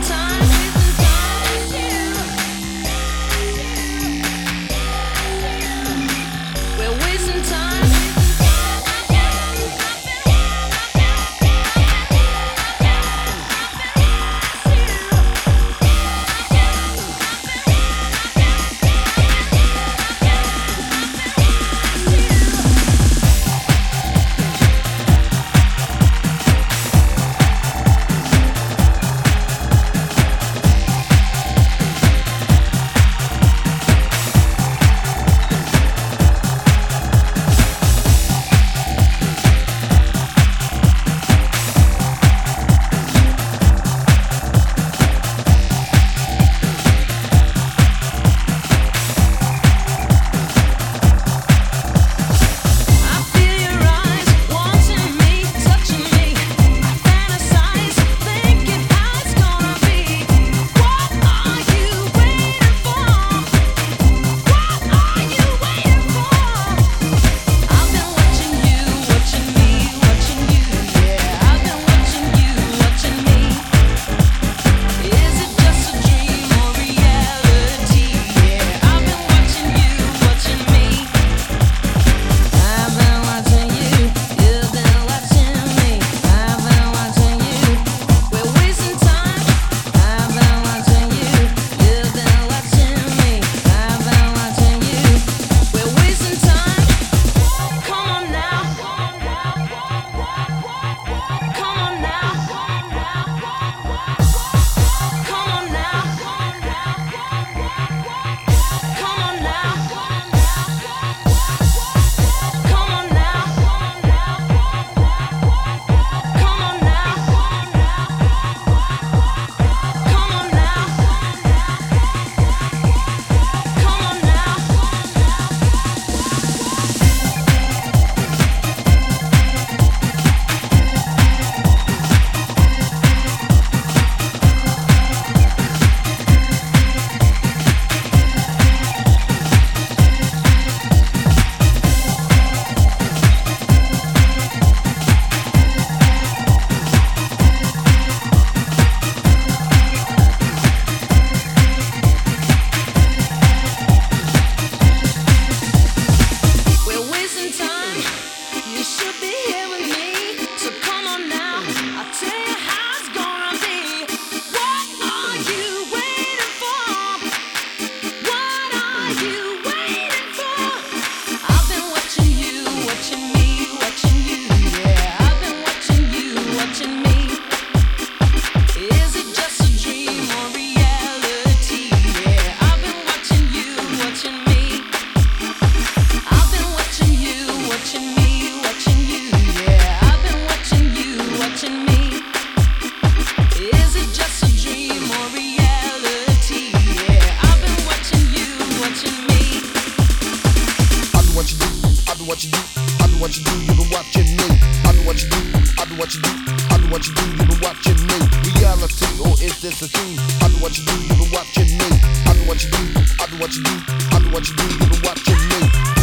sometimes watching me. I do what you do, I do what you do, I do what you do, you've been watching me. Reality, or is this a dream? I do what you do, you've been watching me. I do what you do, I do what you do, I do what you do, you've been watching me.